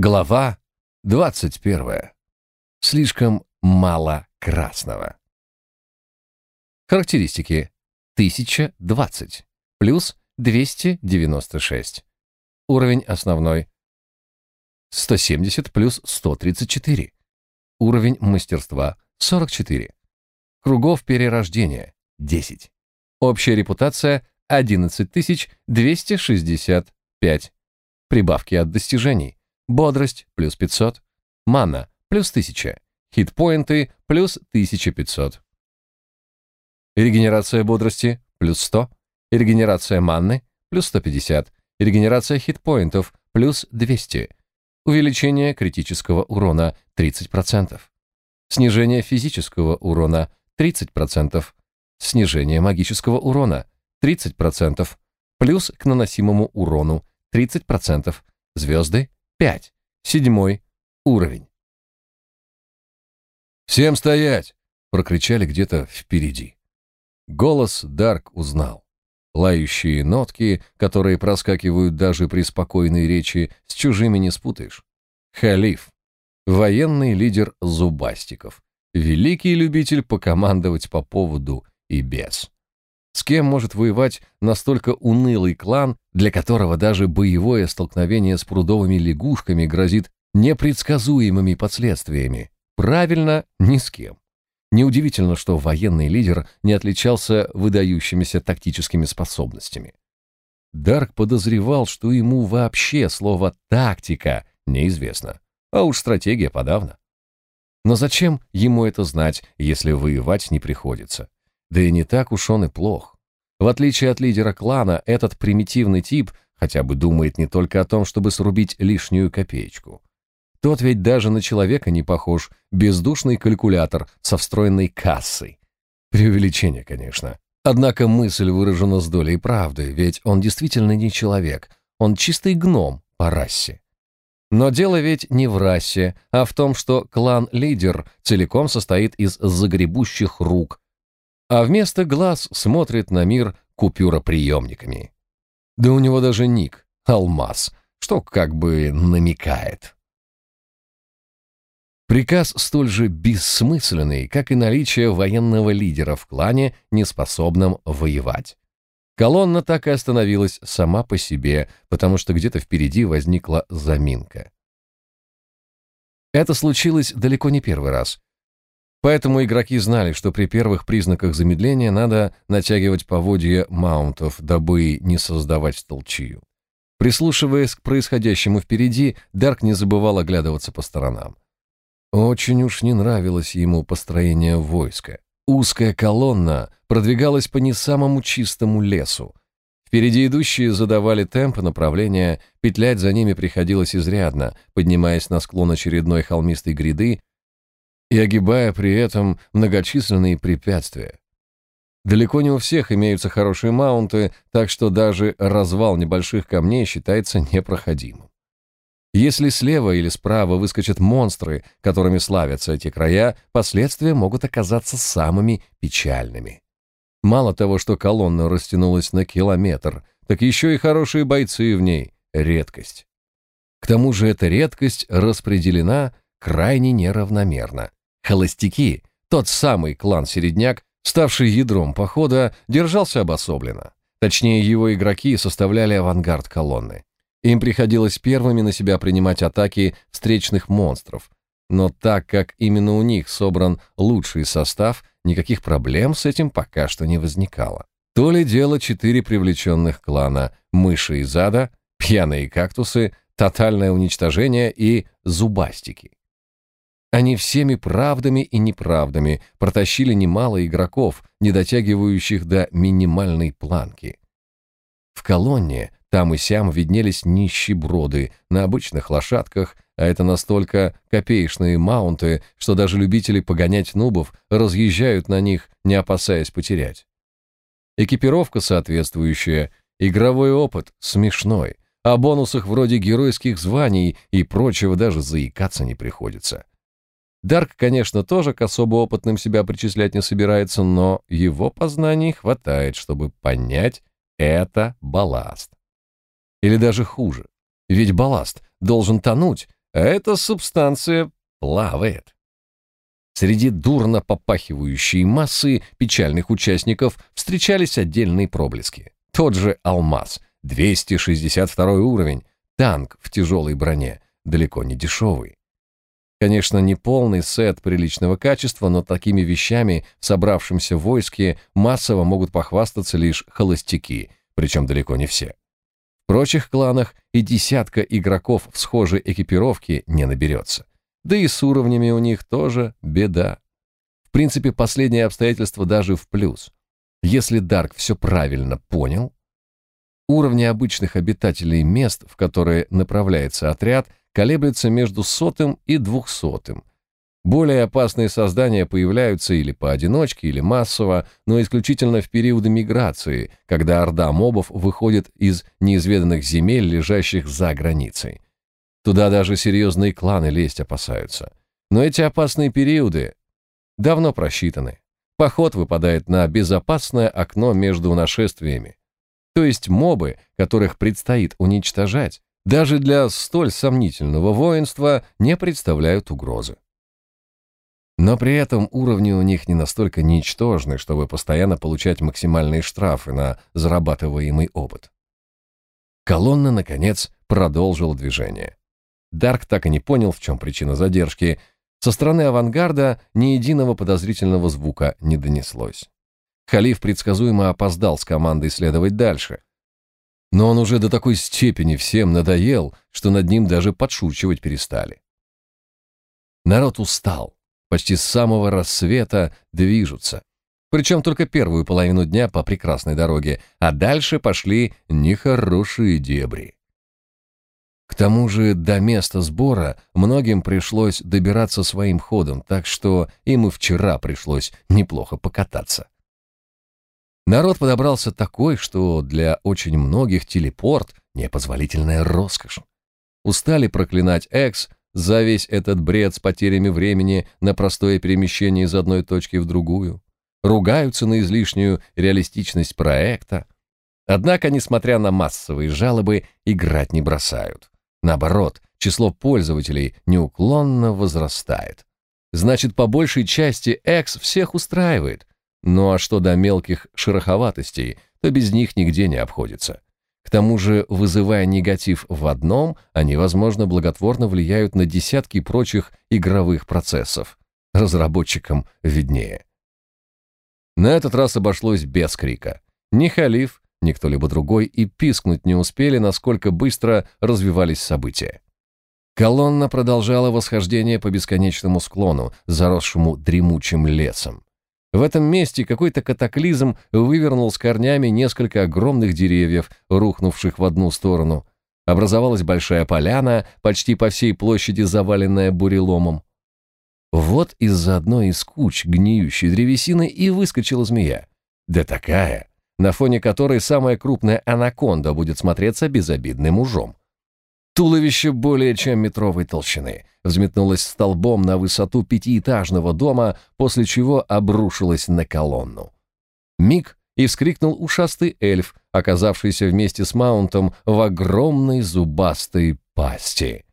Глава 21. Слишком мало красного. Характеристики. 1020 плюс 296. Уровень основной. 170 плюс 134. Уровень мастерства 44. Кругов перерождения 10. Общая репутация 11265. Прибавки от достижений Бодрость плюс 500. Мана плюс 1000. Хитпоинты плюс 1500. Регенерация бодрости плюс 100. Регенерация манны плюс 150. Регенерация хитпоинтов плюс 200. Увеличение критического урона 30%. Снижение физического урона 30%. Снижение магического урона 30%. Плюс к наносимому урону 30%. Звезды 5. Седьмой уровень. «Всем стоять!» — прокричали где-то впереди. Голос Дарк узнал. Лающие нотки, которые проскакивают даже при спокойной речи, с чужими не спутаешь. Халиф. Военный лидер зубастиков. Великий любитель покомандовать по поводу и без. С кем может воевать настолько унылый клан, для которого даже боевое столкновение с прудовыми лягушками грозит непредсказуемыми последствиями? Правильно, ни с кем. Неудивительно, что военный лидер не отличался выдающимися тактическими способностями. Дарк подозревал, что ему вообще слово «тактика» неизвестно, а уж стратегия подавно. Но зачем ему это знать, если воевать не приходится? Да и не так уж он и плох. В отличие от лидера клана, этот примитивный тип хотя бы думает не только о том, чтобы срубить лишнюю копеечку. Тот ведь даже на человека не похож, бездушный калькулятор со встроенной кассой. Преувеличение, конечно. Однако мысль выражена с долей правды, ведь он действительно не человек, он чистый гном по расе. Но дело ведь не в расе, а в том, что клан-лидер целиком состоит из загребущих рук, а вместо глаз смотрит на мир купюроприемниками. Да у него даже ник — алмаз, что как бы намекает. Приказ столь же бессмысленный, как и наличие военного лидера в клане, неспособном воевать. Колонна так и остановилась сама по себе, потому что где-то впереди возникла заминка. Это случилось далеко не первый раз. Поэтому игроки знали, что при первых признаках замедления надо натягивать поводья маунтов, дабы не создавать толчью. Прислушиваясь к происходящему впереди, Дарк не забывал оглядываться по сторонам. Очень уж не нравилось ему построение войска. Узкая колонна продвигалась по не самому чистому лесу. Впереди идущие задавали темп направления, петлять за ними приходилось изрядно, поднимаясь на склон очередной холмистой гряды, и огибая при этом многочисленные препятствия. Далеко не у всех имеются хорошие маунты, так что даже развал небольших камней считается непроходимым. Если слева или справа выскочат монстры, которыми славятся эти края, последствия могут оказаться самыми печальными. Мало того, что колонна растянулась на километр, так еще и хорошие бойцы в ней — редкость. К тому же эта редкость распределена крайне неравномерно. Холостяки, тот самый клан-середняк, ставший ядром похода, держался обособленно. Точнее, его игроки составляли авангард колонны. Им приходилось первыми на себя принимать атаки встречных монстров. Но так как именно у них собран лучший состав, никаких проблем с этим пока что не возникало. То ли дело четыре привлеченных клана – мыши из ада, пьяные кактусы, тотальное уничтожение и зубастики. Они всеми правдами и неправдами протащили немало игроков, не дотягивающих до минимальной планки. В колонне там и сям виднелись нищеброды на обычных лошадках, а это настолько копеечные маунты, что даже любители погонять нубов разъезжают на них, не опасаясь потерять. Экипировка соответствующая, игровой опыт смешной, о бонусах вроде геройских званий и прочего даже заикаться не приходится. Дарк, конечно, тоже к особо опытным себя причислять не собирается, но его познаний хватает, чтобы понять, это балласт. Или даже хуже. Ведь балласт должен тонуть, а эта субстанция плавает. Среди дурно попахивающей массы печальных участников встречались отдельные проблески. Тот же алмаз, 262 уровень, танк в тяжелой броне, далеко не дешевый. Конечно, не полный сет приличного качества, но такими вещами в собравшемся войске массово могут похвастаться лишь холостяки, причем далеко не все. В прочих кланах и десятка игроков в схожей экипировке не наберется. Да и с уровнями у них тоже беда. В принципе, последнее обстоятельство даже в плюс. Если Дарк все правильно понял, уровни обычных обитателей мест, в которые направляется отряд, колеблется между сотым и двухсотым. Более опасные создания появляются или поодиночке, или массово, но исключительно в периоды миграции, когда орда мобов выходит из неизведанных земель, лежащих за границей. Туда даже серьезные кланы лезть опасаются. Но эти опасные периоды давно просчитаны. Поход выпадает на безопасное окно между нашествиями. То есть мобы, которых предстоит уничтожать, даже для столь сомнительного воинства не представляют угрозы. Но при этом уровни у них не настолько ничтожны, чтобы постоянно получать максимальные штрафы на зарабатываемый опыт. Колонна, наконец, продолжила движение. Дарк так и не понял, в чем причина задержки. Со стороны авангарда ни единого подозрительного звука не донеслось. Халиф предсказуемо опоздал с командой следовать дальше. Но он уже до такой степени всем надоел, что над ним даже подшучивать перестали. Народ устал. Почти с самого рассвета движутся. Причем только первую половину дня по прекрасной дороге, а дальше пошли нехорошие дебри. К тому же до места сбора многим пришлось добираться своим ходом, так что им и вчера пришлось неплохо покататься. Народ подобрался такой, что для очень многих телепорт — непозволительная роскошь. Устали проклинать Экс за весь этот бред с потерями времени на простое перемещение из одной точки в другую. Ругаются на излишнюю реалистичность проекта. Однако, несмотря на массовые жалобы, играть не бросают. Наоборот, число пользователей неуклонно возрастает. Значит, по большей части Экс всех устраивает, ну а что до мелких шероховатостей, то без них нигде не обходится. К тому же, вызывая негатив в одном, они, возможно, благотворно влияют на десятки прочих игровых процессов. Разработчикам виднее. На этот раз обошлось без крика. Ни халиф, ни кто-либо другой и пискнуть не успели, насколько быстро развивались события. Колонна продолжала восхождение по бесконечному склону, заросшему дремучим лесом. В этом месте какой-то катаклизм вывернул с корнями несколько огромных деревьев, рухнувших в одну сторону. Образовалась большая поляна, почти по всей площади заваленная буреломом. Вот из-за одной из куч гниющей древесины и выскочила змея. Да такая, на фоне которой самая крупная анаконда будет смотреться безобидным ужом. Туловище более чем метровой толщины взметнулось столбом на высоту пятиэтажного дома, после чего обрушилось на колонну. Миг и вскрикнул ушастый эльф, оказавшийся вместе с Маунтом в огромной зубастой пасти.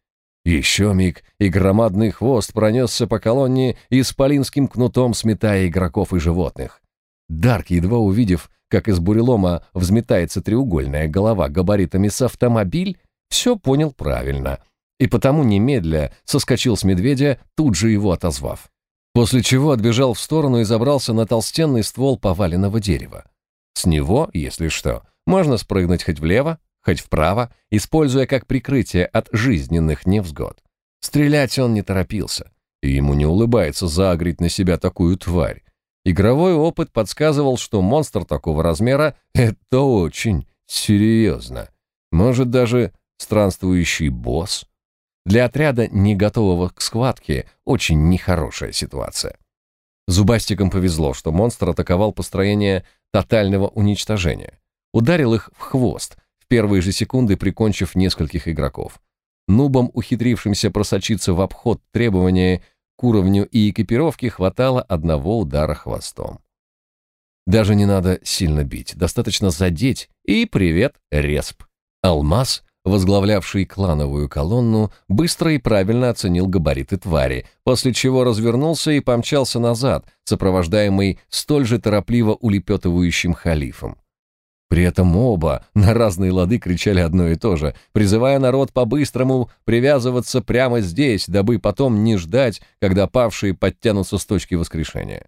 Еще миг, и громадный хвост пронесся по колонне исполинским кнутом сметая игроков и животных. Дарк, едва увидев, как из бурелома взметается треугольная голова габаритами с автомобиль, все понял правильно, и потому немедля соскочил с медведя, тут же его отозвав. После чего отбежал в сторону и забрался на толстенный ствол поваленного дерева. С него, если что, можно спрыгнуть хоть влево, хоть вправо, используя как прикрытие от жизненных невзгод. Стрелять он не торопился, и ему не улыбается заагрить на себя такую тварь. Игровой опыт подсказывал, что монстр такого размера — это очень серьезно. Может, даже странствующий босс. Для отряда, не готового к схватке, очень нехорошая ситуация. Зубастикам повезло, что монстр атаковал построение тотального уничтожения. Ударил их в хвост, в первые же секунды прикончив нескольких игроков. Нубам, ухитрившимся просочиться в обход требования к уровню и экипировке, хватало одного удара хвостом. Даже не надо сильно бить, достаточно задеть, и привет, респ. Алмаз возглавлявший клановую колонну, быстро и правильно оценил габариты твари, после чего развернулся и помчался назад, сопровождаемый столь же торопливо улепетывающим халифом. При этом оба на разные лады кричали одно и то же, призывая народ по-быстрому привязываться прямо здесь, дабы потом не ждать, когда павшие подтянутся с точки воскрешения.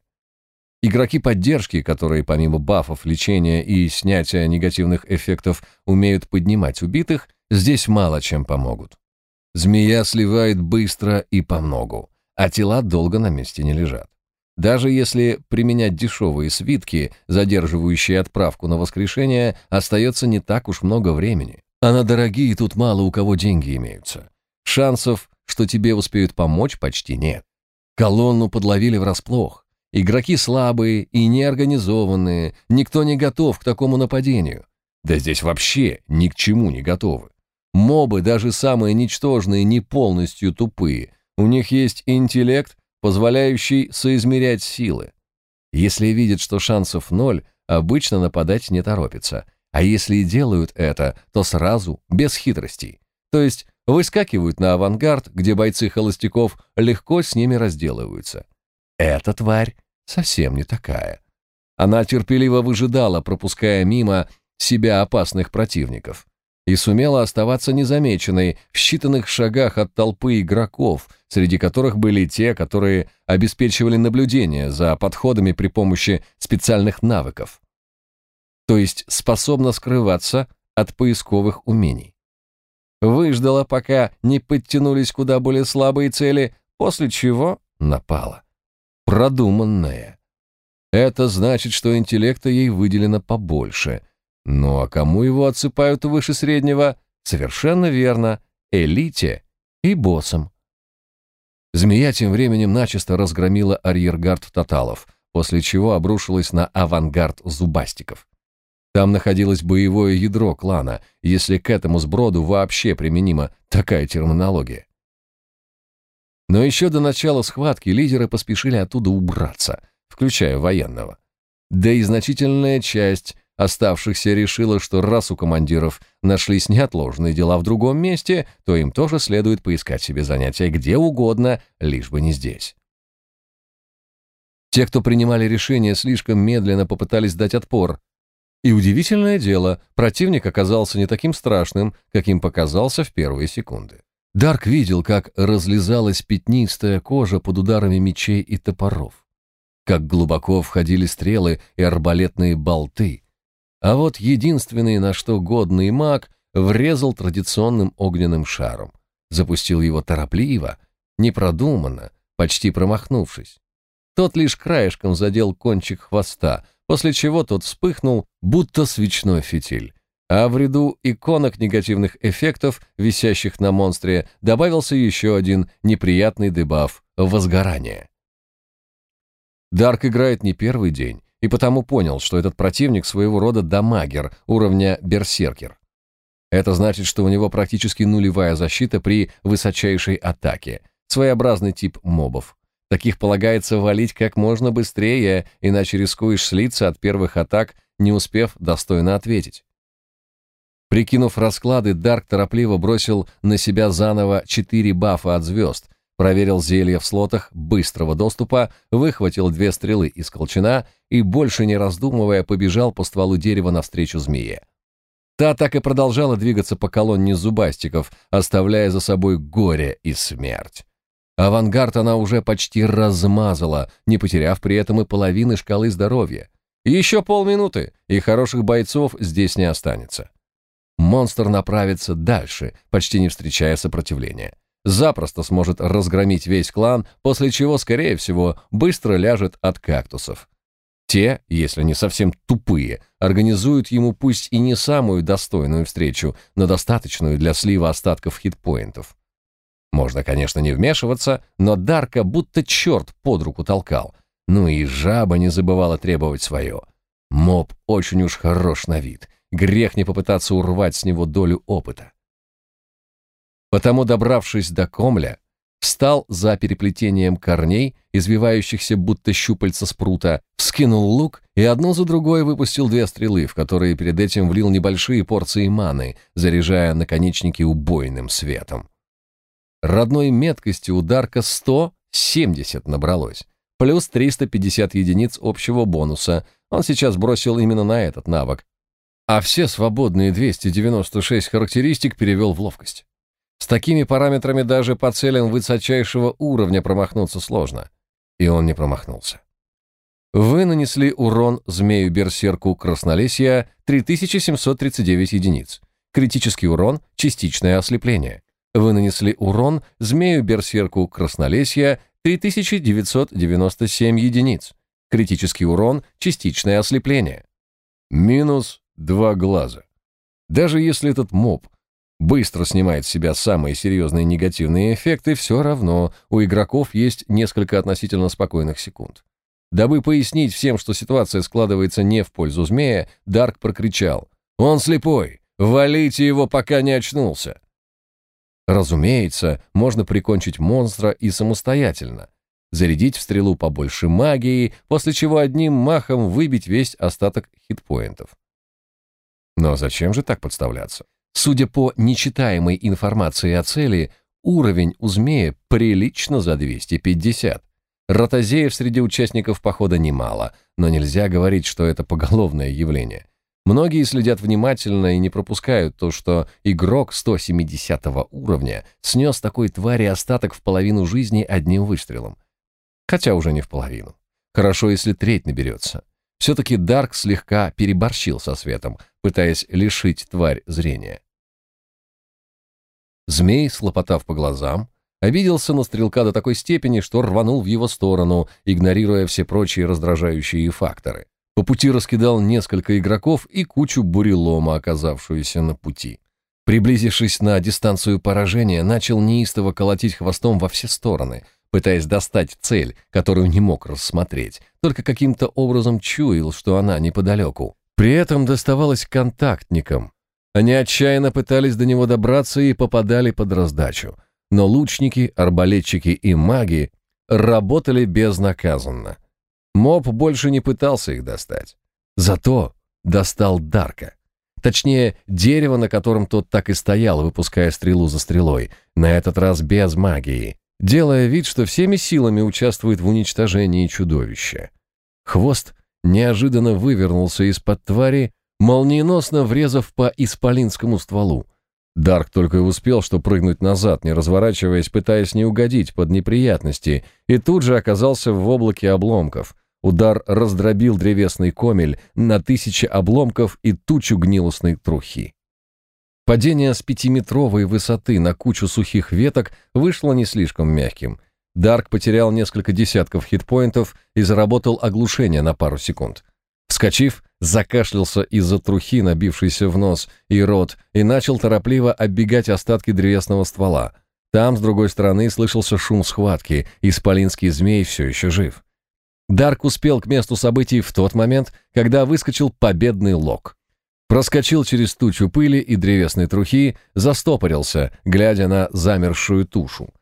Игроки поддержки, которые помимо бафов, лечения и снятия негативных эффектов умеют поднимать убитых, здесь мало чем помогут. Змея сливает быстро и по многу, а тела долго на месте не лежат. Даже если применять дешевые свитки, задерживающие отправку на воскрешение, остается не так уж много времени. А на дорогие тут мало у кого деньги имеются. Шансов, что тебе успеют помочь, почти нет. Колонну подловили врасплох. Игроки слабые и неорганизованные, никто не готов к такому нападению. Да здесь вообще ни к чему не готовы. Мобы, даже самые ничтожные, не полностью тупые. У них есть интеллект, позволяющий соизмерять силы. Если видят, что шансов ноль, обычно нападать не торопятся, а если и делают это, то сразу, без хитростей. То есть выскакивают на авангард, где бойцы холостяков легко с ними разделываются. Эта тварь совсем не такая. Она терпеливо выжидала, пропуская мимо себя опасных противников и сумела оставаться незамеченной в считанных шагах от толпы игроков, среди которых были те, которые обеспечивали наблюдение за подходами при помощи специальных навыков. То есть способна скрываться от поисковых умений. Выждала, пока не подтянулись куда более слабые цели, после чего напала. Продуманная. Это значит, что интеллекта ей выделено побольше — ну а кому его отсыпают выше среднего? Совершенно верно, элите и боссам. Змея тем временем начисто разгромила арьергард тоталов, после чего обрушилась на авангард зубастиков. Там находилось боевое ядро клана, если к этому сброду вообще применима такая терминология. Но еще до начала схватки лидеры поспешили оттуда убраться, включая военного. Да и значительная часть Оставшихся решила, что раз у командиров нашлись неотложные дела в другом месте, то им тоже следует поискать себе занятия где угодно, лишь бы не здесь. Те, кто принимали решение, слишком медленно попытались дать отпор. И удивительное дело, противник оказался не таким страшным, каким показался в первые секунды. Дарк видел, как разлезалась пятнистая кожа под ударами мечей и топоров, как глубоко входили стрелы и арбалетные болты, а вот единственный, на что годный маг, врезал традиционным огненным шаром. Запустил его торопливо, непродуманно, почти промахнувшись. Тот лишь краешком задел кончик хвоста, после чего тот вспыхнул, будто свечной фитиль. А в ряду иконок негативных эффектов, висящих на монстре, добавился еще один неприятный дебаф — возгорание. Дарк играет не первый день, и потому понял, что этот противник своего рода дамагер уровня берсеркер. Это значит, что у него практически нулевая защита при высочайшей атаке, своеобразный тип мобов. Таких полагается валить как можно быстрее, иначе рискуешь слиться от первых атак, не успев достойно ответить. Прикинув расклады, Дарк торопливо бросил на себя заново четыре бафа от звезд, проверил зелья в слотах быстрого доступа, выхватил две стрелы из колчана и, больше не раздумывая, побежал по стволу дерева навстречу змее. Та так и продолжала двигаться по колонне зубастиков, оставляя за собой горе и смерть. Авангард она уже почти размазала, не потеряв при этом и половины шкалы здоровья. Еще полминуты, и хороших бойцов здесь не останется. Монстр направится дальше, почти не встречая сопротивления запросто сможет разгромить весь клан, после чего, скорее всего, быстро ляжет от кактусов. Те, если не совсем тупые, организуют ему пусть и не самую достойную встречу, но достаточную для слива остатков хитпоинтов. Можно, конечно, не вмешиваться, но Дарка будто черт под руку толкал. Ну и жаба не забывала требовать свое. Моб очень уж хорош на вид. Грех не попытаться урвать с него долю опыта. Потому, добравшись до Комля, встал за переплетением корней, извивающихся будто щупальца спрута, вскинул лук и одну за другой выпустил две стрелы, в которые перед этим влил небольшие порции маны, заряжая наконечники убойным светом. Родной меткости у Дарка 170 набралось, плюс 350 единиц общего бонуса. Он сейчас бросил именно на этот навык, а все свободные 296 характеристик перевел в ловкость. С такими параметрами даже по целям высочайшего уровня промахнуться сложно. И он не промахнулся. Вы нанесли урон змею-берсерку Краснолесья 3739 единиц. Критический урон – частичное ослепление. Вы нанесли урон змею-берсерку Краснолесья 3997 единиц. Критический урон – частичное ослепление. Минус два глаза. Даже если этот моб быстро снимает с себя самые серьезные негативные эффекты, все равно у игроков есть несколько относительно спокойных секунд. Дабы пояснить всем, что ситуация складывается не в пользу змея, Дарк прокричал «Он слепой! Валите его, пока не очнулся!» Разумеется, можно прикончить монстра и самостоятельно, зарядить в стрелу побольше магии, после чего одним махом выбить весь остаток хитпоинтов. Но зачем же так подставляться? Судя по нечитаемой информации о цели, уровень у змея прилично за 250. Ротозеев среди участников похода немало, но нельзя говорить, что это поголовное явление. Многие следят внимательно и не пропускают то, что игрок 170 уровня снес такой твари остаток в половину жизни одним выстрелом. Хотя уже не в половину. Хорошо, если треть наберется. Все-таки Дарк слегка переборщил со светом, пытаясь лишить тварь зрения. Змей, слопотав по глазам, обиделся на стрелка до такой степени, что рванул в его сторону, игнорируя все прочие раздражающие факторы. По пути раскидал несколько игроков и кучу бурелома, оказавшуюся на пути. Приблизившись на дистанцию поражения, начал неистово колотить хвостом во все стороны — пытаясь достать цель, которую не мог рассмотреть, только каким-то образом чуял, что она неподалеку. При этом доставалось контактникам. Они отчаянно пытались до него добраться и попадали под раздачу. Но лучники, арбалетчики и маги работали безнаказанно. Моб больше не пытался их достать. Зато достал Дарка. Точнее, дерево, на котором тот так и стоял, выпуская стрелу за стрелой, на этот раз без магии делая вид, что всеми силами участвует в уничтожении чудовища. Хвост неожиданно вывернулся из-под твари, молниеносно врезав по исполинскому стволу. Дарк только и успел, что прыгнуть назад, не разворачиваясь, пытаясь не угодить под неприятности, и тут же оказался в облаке обломков. Удар раздробил древесный комель на тысячи обломков и тучу гнилостной трухи. Падение с пятиметровой высоты на кучу сухих веток вышло не слишком мягким. Дарк потерял несколько десятков хитпоинтов и заработал оглушение на пару секунд. Вскочив, закашлялся из-за трухи, набившейся в нос и рот, и начал торопливо оббегать остатки древесного ствола. Там, с другой стороны, слышался шум схватки, и исполинский змей все еще жив. Дарк успел к месту событий в тот момент, когда выскочил победный лог проскочил через тучу пыли и древесной трухи, застопорился, глядя на замершую тушу.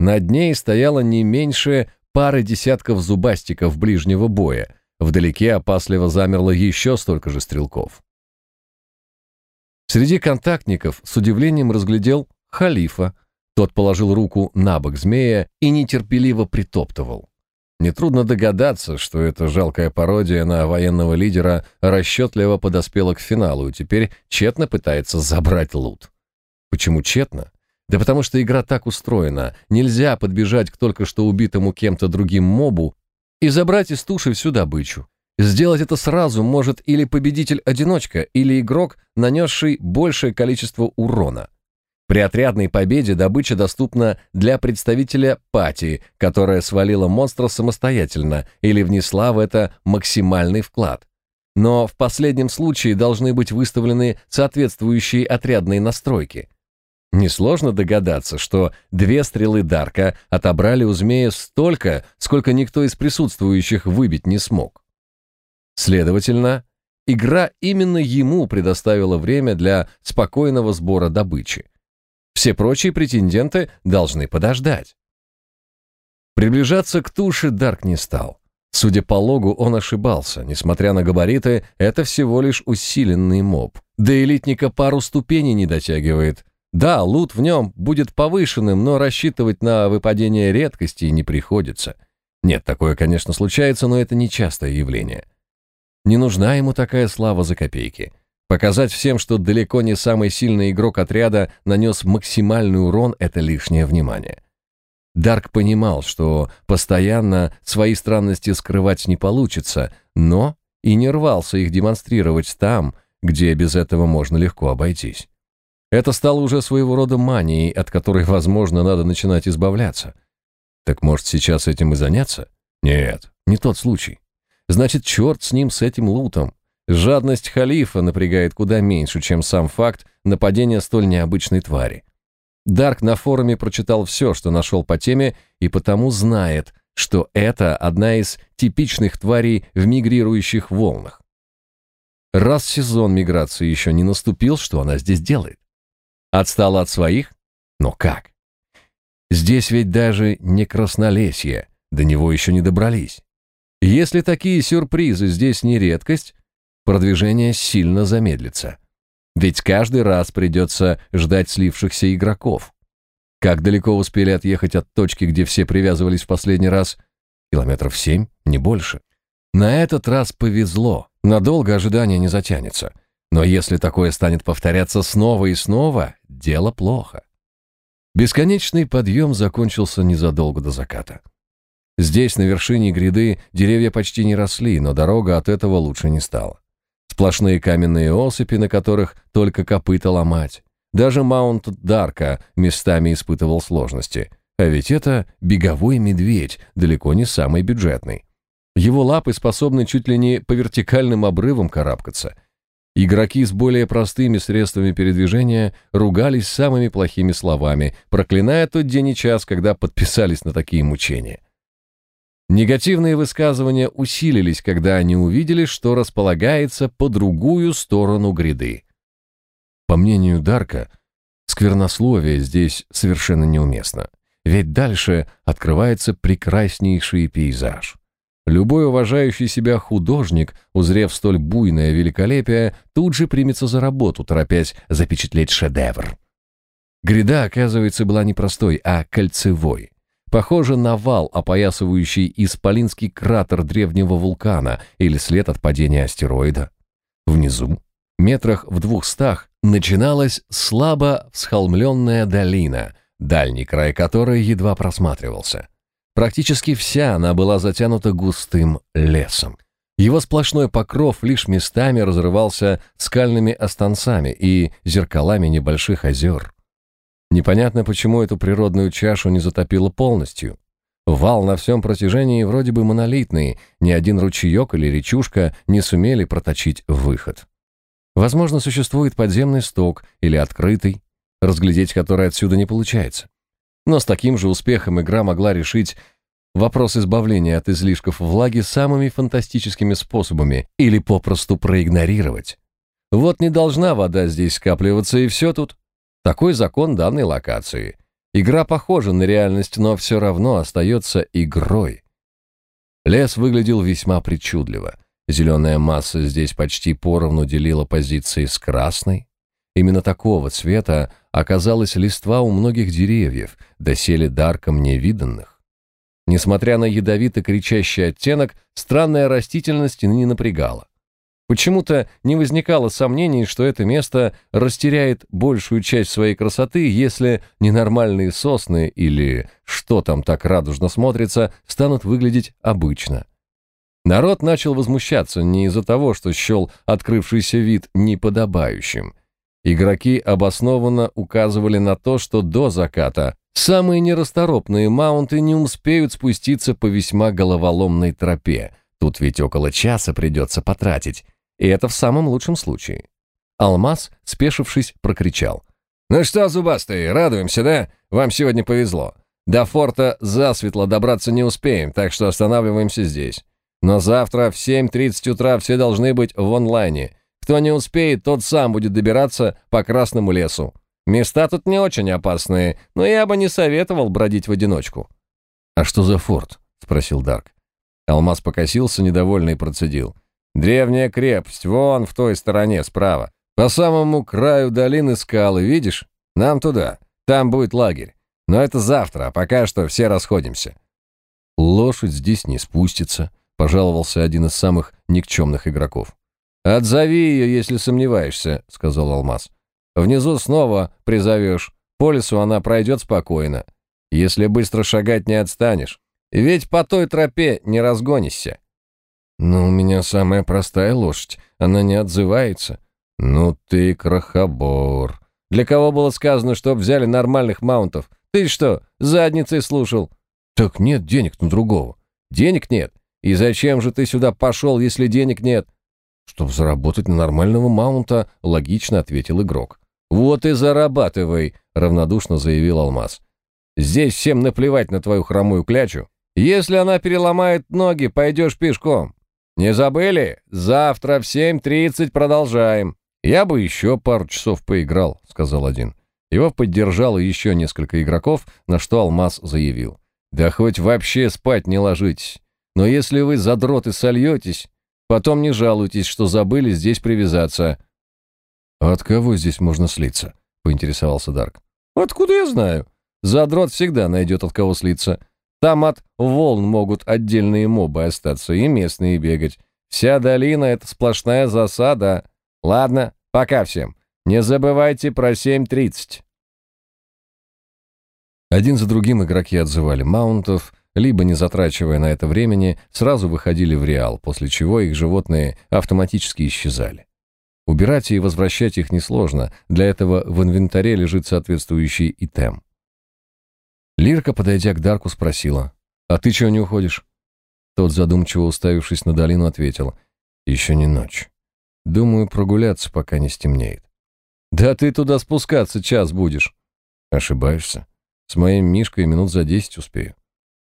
Над ней стояло не меньше пары десятков зубастиков ближнего боя. Вдалеке опасливо замерло еще столько же стрелков. Среди контактников с удивлением разглядел халифа. Тот положил руку на бок змея и нетерпеливо притоптывал. Нетрудно догадаться, что эта жалкая пародия на военного лидера расчетливо подоспела к финалу и теперь тщетно пытается забрать лут. Почему тщетно? Да потому что игра так устроена. Нельзя подбежать к только что убитому кем-то другим мобу и забрать из туши всю добычу. Сделать это сразу может или победитель-одиночка, или игрок, нанесший большее количество урона. При отрядной победе добыча доступна для представителя пати, которая свалила монстра самостоятельно или внесла в это максимальный вклад. Но в последнем случае должны быть выставлены соответствующие отрядные настройки. Несложно догадаться, что две стрелы Дарка отобрали у змея столько, сколько никто из присутствующих выбить не смог. Следовательно, игра именно ему предоставила время для спокойного сбора добычи. Все прочие претенденты должны подождать. Приближаться к туше Дарк не стал. Судя по логу, он ошибался. Несмотря на габариты, это всего лишь усиленный моб. До элитника пару ступеней не дотягивает. Да, лут в нем будет повышенным, но рассчитывать на выпадение редкостей не приходится. Нет, такое, конечно, случается, но это не частое явление. Не нужна ему такая слава за копейки. Показать всем, что далеко не самый сильный игрок отряда нанес максимальный урон, это лишнее внимание. Дарк понимал, что постоянно свои странности скрывать не получится, но и не рвался их демонстрировать там, где без этого можно легко обойтись. Это стало уже своего рода манией, от которой, возможно, надо начинать избавляться. Так может, сейчас этим и заняться? Нет, не тот случай. Значит, черт с ним, с этим лутом. Жадность халифа напрягает куда меньше, чем сам факт нападения столь необычной твари. Дарк на форуме прочитал все, что нашел по теме, и потому знает, что это одна из типичных тварей в мигрирующих волнах. Раз сезон миграции еще не наступил, что она здесь делает? Отстала от своих? Но как? Здесь ведь даже не краснолесье, до него еще не добрались. Если такие сюрпризы здесь не редкость, продвижение сильно замедлится. Ведь каждый раз придется ждать слившихся игроков. Как далеко успели отъехать от точки, где все привязывались в последний раз? Километров семь, не больше. На этот раз повезло. Надолго ожидание не затянется. Но если такое станет повторяться снова и снова, дело плохо. Бесконечный подъем закончился незадолго до заката. Здесь, на вершине гряды, деревья почти не росли, но дорога от этого лучше не стала. Сплошные каменные осыпи, на которых только копыта ломать. Даже маунт Дарка местами испытывал сложности. А ведь это беговой медведь, далеко не самый бюджетный. Его лапы способны чуть ли не по вертикальным обрывам карабкаться. Игроки с более простыми средствами передвижения ругались самыми плохими словами, проклиная тот день и час, когда подписались на такие мучения. Негативные высказывания усилились, когда они увидели, что располагается по другую сторону гряды. По мнению Дарка, сквернословие здесь совершенно неуместно, ведь дальше открывается прекраснейший пейзаж. Любой уважающий себя художник, узрев столь буйное великолепие, тут же примется за работу, торопясь запечатлеть шедевр. Гряда, оказывается, была не простой, а кольцевой. Похоже на вал, опоясывающий исполинский кратер древнего вулкана или след от падения астероида. Внизу, метрах в двухстах, начиналась слабо всхолмленная долина, дальний край которой едва просматривался. Практически вся она была затянута густым лесом. Его сплошной покров лишь местами разрывался скальными останцами и зеркалами небольших озер. Непонятно, почему эту природную чашу не затопило полностью. Вал на всем протяжении вроде бы монолитный, ни один ручеек или речушка не сумели проточить выход. Возможно, существует подземный сток или открытый, разглядеть который отсюда не получается. Но с таким же успехом игра могла решить вопрос избавления от излишков влаги самыми фантастическими способами или попросту проигнорировать. Вот не должна вода здесь скапливаться, и все тут. Такой закон данной локации. Игра похожа на реальность, но все равно остается игрой. Лес выглядел весьма причудливо. Зеленая масса здесь почти поровну делила позиции с красной. Именно такого цвета оказалась листва у многих деревьев, доселе дарком невиданных. Несмотря на ядовито кричащий оттенок, странная растительность не напрягала. Почему-то не возникало сомнений, что это место растеряет большую часть своей красоты, если ненормальные сосны или что там так радужно смотрится, станут выглядеть обычно. Народ начал возмущаться не из-за того, что счел открывшийся вид неподобающим. Игроки обоснованно указывали на то, что до заката самые нерасторопные маунты не успеют спуститься по весьма головоломной тропе. Тут ведь около часа придется потратить, и это в самом лучшем случае. Алмаз, спешившись, прокричал. «Ну что, зубастые, радуемся, да? Вам сегодня повезло. До форта засветло добраться не успеем, так что останавливаемся здесь. Но завтра в 7.30 утра все должны быть в онлайне. Кто не успеет, тот сам будет добираться по Красному лесу. Места тут не очень опасные, но я бы не советовал бродить в одиночку». «А что за форт?» — спросил Дарк. Алмаз покосился, недовольный, и процедил. «Древняя крепость, вон в той стороне, справа. По самому краю долины скалы, видишь? Нам туда. Там будет лагерь. Но это завтра, а пока что все расходимся». «Лошадь здесь не спустится», — пожаловался один из самых никчемных игроков. «Отзови ее, если сомневаешься», — сказал Алмаз. «Внизу снова призовешь. По лесу она пройдет спокойно. Если быстро шагать не отстанешь. Ведь по той тропе не разгонишься». «Но у меня самая простая лошадь. Она не отзывается». «Ну ты крохобор. Для кого было сказано, чтоб взяли нормальных маунтов? Ты что, задницей слушал?» «Так нет денег на другого». «Денег нет? И зачем же ты сюда пошел, если денег нет?» «Чтоб заработать на нормального маунта», — логично ответил игрок. «Вот и зарабатывай», — равнодушно заявил Алмаз. «Здесь всем наплевать на твою хромую клячу. Если она переломает ноги, пойдешь пешком. Не забыли? Завтра в 7.30 продолжаем». «Я бы еще пару часов поиграл», — сказал один. Его поддержало еще несколько игроков, на что Алмаз заявил. «Да хоть вообще спать не ложитесь. Но если вы задроты сольетесь, потом не жалуйтесь, что забыли здесь привязаться». «А от кого здесь можно слиться?» — поинтересовался Дарк. «Откуда я знаю? Задрот всегда найдет от кого слиться. Там от волн могут отдельные мобы остаться и местные бегать. Вся долина — это сплошная засада. Ладно, пока всем. Не забывайте про 7.30. Один за другим игроки отзывали маунтов, либо, не затрачивая на это времени, сразу выходили в реал, после чего их животные автоматически исчезали. Убирать и возвращать их несложно, для этого в инвентаре лежит соответствующий итем. Лирка, подойдя к Дарку, спросила, «А ты чего не уходишь?» Тот, задумчиво уставившись на долину, ответил, «Еще не ночь. Думаю прогуляться, пока не стемнеет. Да ты туда спускаться час будешь. Ошибаешься. С моим Мишкой минут за десять успею.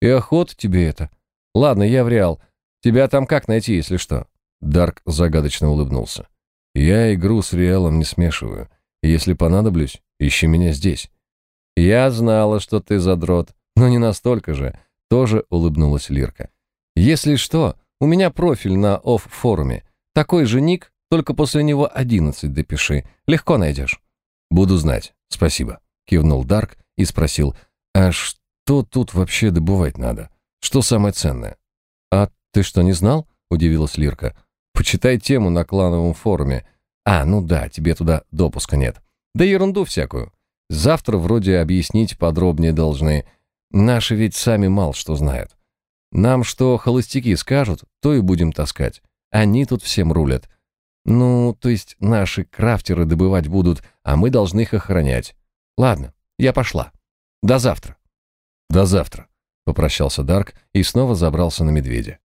И охота тебе это. Ладно, я в Реал. Тебя там как найти, если что? Дарк загадочно улыбнулся. Я игру с Реалом не смешиваю. Если понадоблюсь, ищи меня здесь. Я знала, что ты задрот, но не настолько же. Тоже улыбнулась Лирка. Если что, у меня профиль на офф-форуме. Такой же ник, только после него одиннадцать допиши. Легко найдешь». «Буду знать. Спасибо», — кивнул Дарк и спросил, «А что тут вообще добывать надо? Что самое ценное?» «А ты что, не знал?» — удивилась Лирка. «Почитай тему на клановом форуме. А, ну да, тебе туда допуска нет. Да ерунду всякую. Завтра вроде объяснить подробнее должны. Наши ведь сами мало что знают. Нам что холостяки скажут, то и будем таскать. Они тут всем рулят. Ну, то есть наши крафтеры добывать будут, а мы должны их охранять. Ладно, я пошла. До завтра. До завтра, попрощался Дарк и снова забрался на медведя.